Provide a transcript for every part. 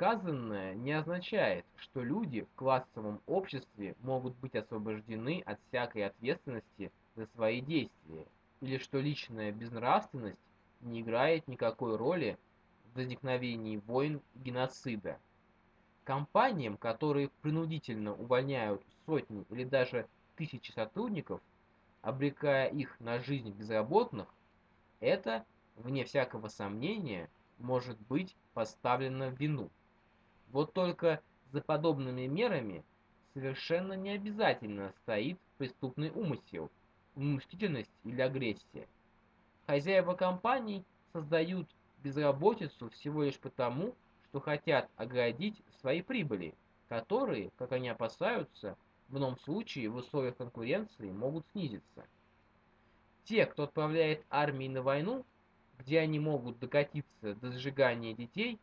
Сказанное не означает, что люди в классовом обществе могут быть освобождены от всякой ответственности за свои действия, или что личная безнравственность не играет никакой роли в возникновении войн геноцида. Компаниям, которые принудительно увольняют сотни или даже тысячи сотрудников, обрекая их на жизнь безработных, это, вне всякого сомнения, может быть поставлено в вину. Вот только за подобными мерами совершенно не обязательно стоит преступный умысел, мстительность или агрессия. Хозяева компаний создают безработицу всего лишь потому, что хотят оградить свои прибыли, которые, как они опасаются, в ином случае в условиях конкуренции могут снизиться. Те, кто отправляет армии на войну, где они могут докатиться до сжигания детей,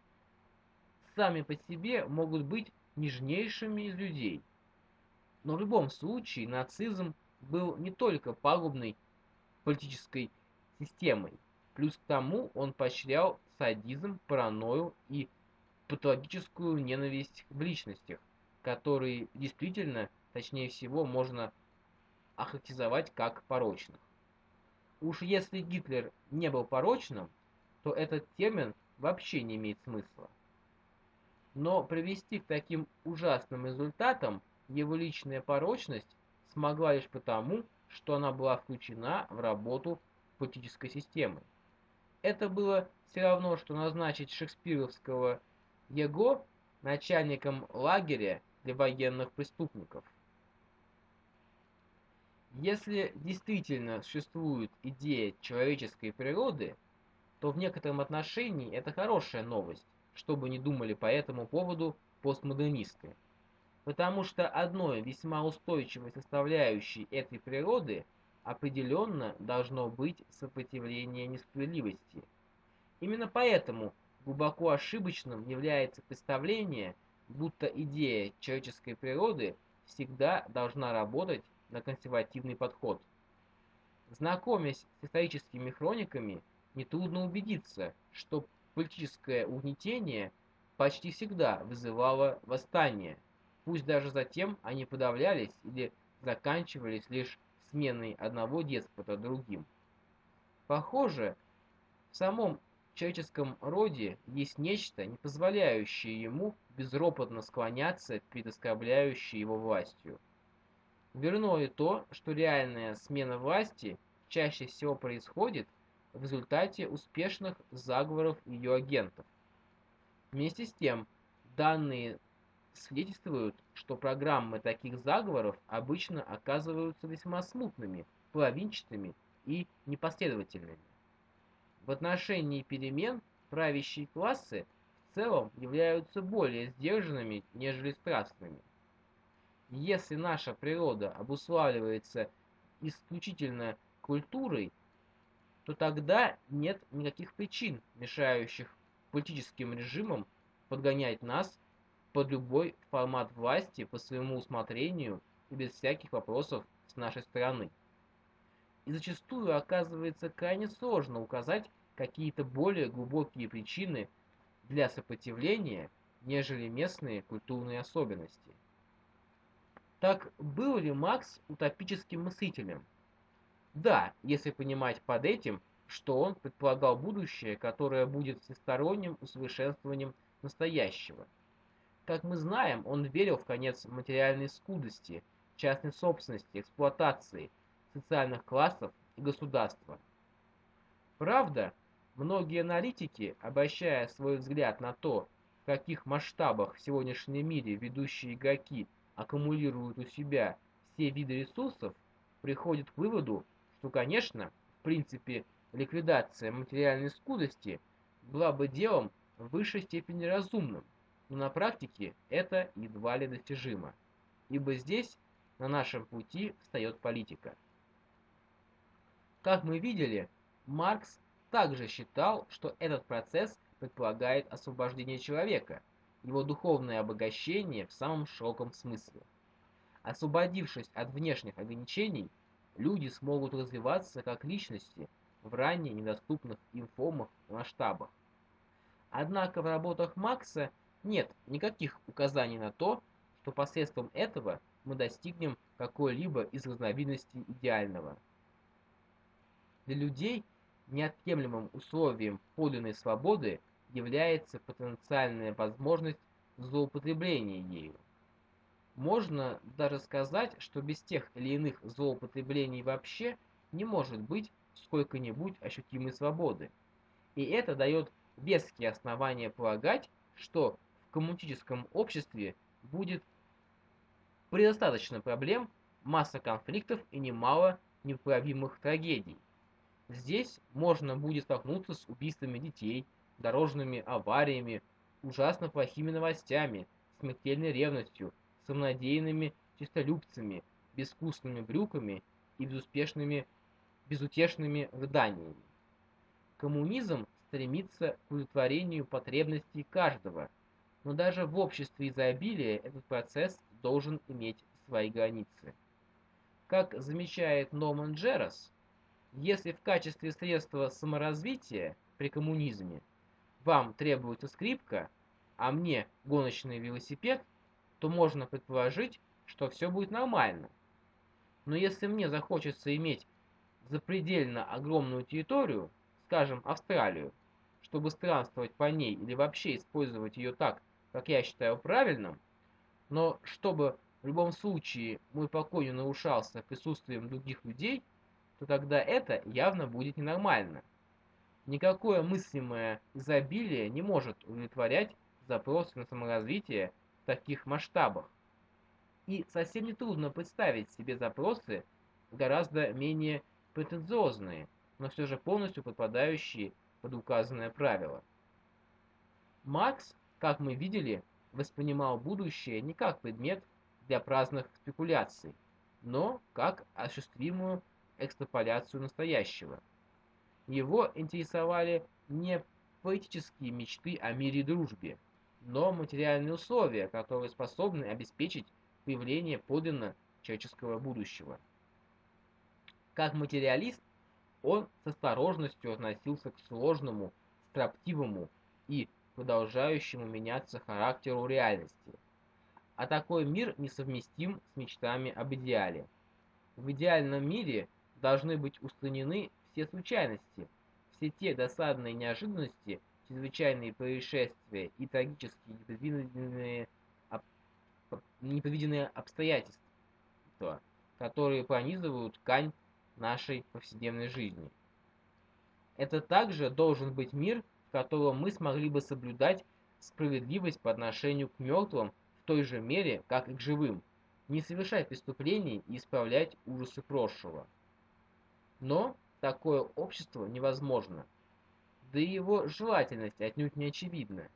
сами по себе могут быть нежнейшими из людей. Но в любом случае нацизм был не только пагубной политической системой, плюс к тому он поощрял садизм, паранойю и патологическую ненависть в личностях, которые действительно, точнее всего, можно охарактеризовать как порочных. Уж если Гитлер не был порочным, то этот термин вообще не имеет смысла. Но привести к таким ужасным результатам его личная порочность смогла лишь потому, что она была включена в работу политической системы. Это было все равно, что назначить шекспировского Его начальником лагеря для военных преступников. Если действительно существует идея человеческой природы, то в некотором отношении это хорошая новость, чтобы не думали по этому поводу постмодернисты. Потому что одной весьма устойчивой составляющей этой природы определенно должно быть сопротивление несправедливости. Именно поэтому глубоко ошибочным является представление, будто идея человеческой природы всегда должна работать на консервативный подход. Знакомясь с историческими хрониками, нетрудно убедиться, что политическое угнетение почти всегда вызывало восстание, пусть даже затем они подавлялись или заканчивались лишь сменой одного деспота другим. Похоже, в самом человеческом роде есть нечто, не позволяющее ему безропотно склоняться перед оскорбляющей его властью. Верно и то, что реальная смена власти чаще всего происходит в результате успешных заговоров ее агентов. Вместе с тем, данные свидетельствуют, что программы таких заговоров обычно оказываются весьма смутными, половинчатыми и непоследовательными. В отношении перемен правящие классы в целом являются более сдержанными, нежели страстными. Если наша природа обуславливается исключительно культурой, то тогда нет никаких причин, мешающих политическим режимам подгонять нас под любой формат власти по своему усмотрению и без всяких вопросов с нашей стороны. И зачастую оказывается крайне сложно указать какие-то более глубокие причины для сопротивления, нежели местные культурные особенности. Так был ли Макс утопическим мыслителем? Да, если понимать под этим, что он предполагал будущее, которое будет всесторонним усовершенствованием настоящего. Как мы знаем, он верил в конец материальной скудости, частной собственности, эксплуатации, социальных классов и государства. Правда, многие аналитики, обращая свой взгляд на то, в каких масштабах в сегодняшнем мире ведущие игроки аккумулируют у себя все виды ресурсов, приходят к выводу, что, конечно, в принципе, ликвидация материальной скудости была бы делом в высшей степени разумным, но на практике это едва ли достижимо, ибо здесь на нашем пути встает политика. Как мы видели, Маркс также считал, что этот процесс предполагает освобождение человека – его духовное обогащение в самом широком смысле. Освободившись от внешних ограничений, люди смогут развиваться как личности в ранее недоступных им масштабах. Однако в работах Макса Нет никаких указаний на то, что посредством этого мы достигнем какой-либо из разновидностей идеального. Для людей неотъемлемым условием подлинной свободы является потенциальная возможность злоупотребления ею. Можно даже сказать, что без тех или иных злоупотреблений вообще не может быть сколько-нибудь ощутимой свободы. И это дает веские основания полагать, что в коммунистическом обществе будет предостаточно проблем, масса конфликтов и немало непоправимых трагедий. Здесь можно будет столкнуться с убийствами детей, дорожными авариями, ужасно плохими новостями, смертельной ревностью, самонадеянными чистолюбцами, безвкусными брюками и безуспешными, безутешными рыданиями. Коммунизм стремится к удовлетворению потребностей каждого, но даже в обществе изобилия этот процесс должен иметь свои границы. Как замечает Норман Джерас, если в качестве средства саморазвития при коммунизме вам требуется скрипка, а мне гоночный велосипед, то можно предположить, что все будет нормально. Но если мне захочется иметь запредельно огромную территорию, скажем, Австралию, чтобы странствовать по ней или вообще использовать ее так, как я считаю правильным, но чтобы в любом случае мой покой не нарушался присутствием других людей, то тогда это явно будет ненормально. Никакое мыслимое изобилие не может удовлетворять запросы на саморазвитие таких масштабах. И совсем не трудно представить себе запросы гораздо менее претенциозные, но все же полностью подпадающие под указанное правило. Маркс, как мы видели, воспринимал будущее не как предмет для праздных спекуляций, но как осуществимую экстраполяцию настоящего – его интересовали не поэтические мечты о мире и дружбе, но материальные условия, которые способны обеспечить появление подлинно человеческого будущего. Как материалист, он с осторожностью относился к сложному, строптивому и продолжающему меняться характеру реальности. А такой мир несовместим с мечтами об идеале. В идеальном мире должны быть устранены все случайности, все те досадные неожиданности, чрезвычайные происшествия и трагические непредвиденные, об... непредвиденные обстоятельства, которые пронизывают ткань нашей повседневной жизни. Это также должен быть мир, в котором мы смогли бы соблюдать справедливость по отношению к мертвым в той же мере, как и к живым, не совершать преступлений и исправлять ужасы прошлого. Но Такое общество невозможно. Да и его желательность отнюдь не очевидна.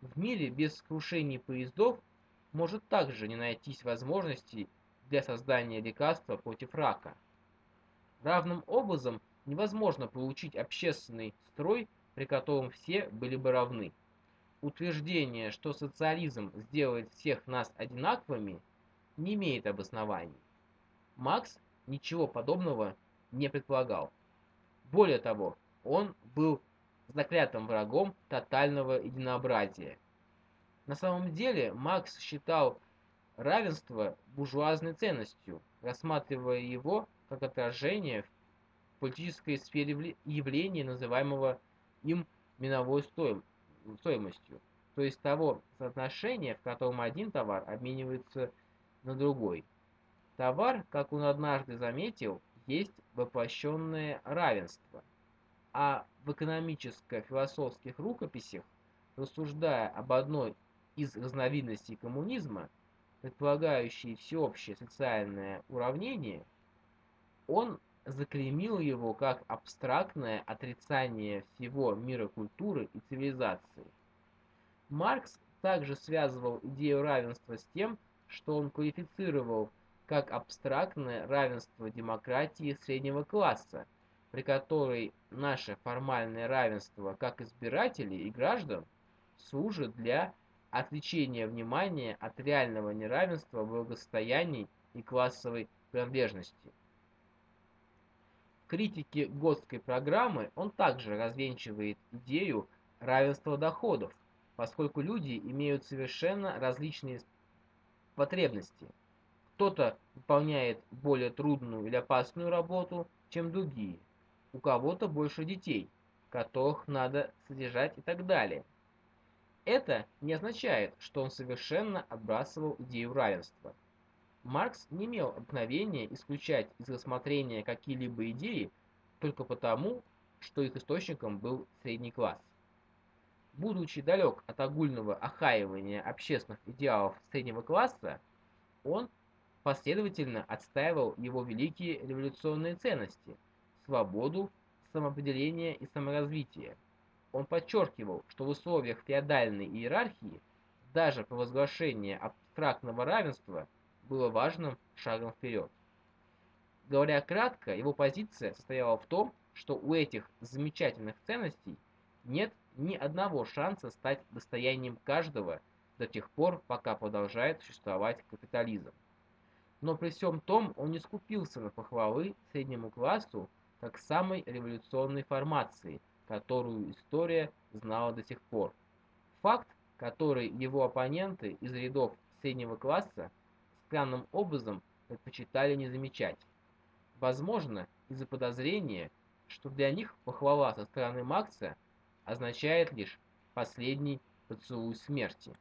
В мире без крушений поездов может также не найтись возможностей для создания лекарства против рака. Равным образом невозможно получить общественный строй, при котором все были бы равны. Утверждение, что социализм сделает всех нас одинаковыми, не имеет обоснований. Макс ничего подобного не предполагал. Более того, он был заклятым врагом тотального единообразия. На самом деле Маркс считал равенство буржуазной ценностью, рассматривая его как отражение в политической сфере явления, называемого им миновой стоимостью, то есть того соотношения, в котором один товар обменивается на другой. Товар, как он однажды заметил, есть воплощенное равенство. А в экономическо-философских рукописях, рассуждая об одной из разновидностей коммунизма, предполагающей всеобщее социальное уравнение, он заклеймил его как абстрактное отрицание всего мира культуры и цивилизации. Маркс также связывал идею равенства с тем, что он квалифицировал как абстрактное равенство демократии среднего класса, при которой наше формальное равенство как избирателей и граждан служит для отвлечения внимания от реального неравенства благосостояний и классовой принадлежности. В критике Готской программы он также развенчивает идею равенства доходов, поскольку люди имеют совершенно различные потребности. Кто-то выполняет более трудную или опасную работу, чем другие. У кого-то больше детей, которых надо содержать и так далее. Это не означает, что он совершенно отбрасывал идею равенства. Маркс не имел обыкновения исключать из рассмотрения какие-либо идеи только потому, что их источником был средний класс. Будучи далек от огульного охаивания общественных идеалов среднего класса, он последовательно отстаивал его великие революционные ценности – свободу, самоопределение и саморазвитие. Он подчеркивал, что в условиях феодальной иерархии даже провозглашение абстрактного равенства было важным шагом вперед. Говоря кратко, его позиция состояла в том, что у этих замечательных ценностей нет ни одного шанса стать достоянием каждого до тех пор, пока продолжает существовать капитализм. Но при всем том он не скупился на похвалы среднему классу как самой революционной формации, которую история знала до сих пор. Факт, который его оппоненты из рядов среднего класса странным образом предпочитали не замечать. Возможно, из-за подозрения, что для них похвала со стороны Макса означает лишь последний поцелуй смерти.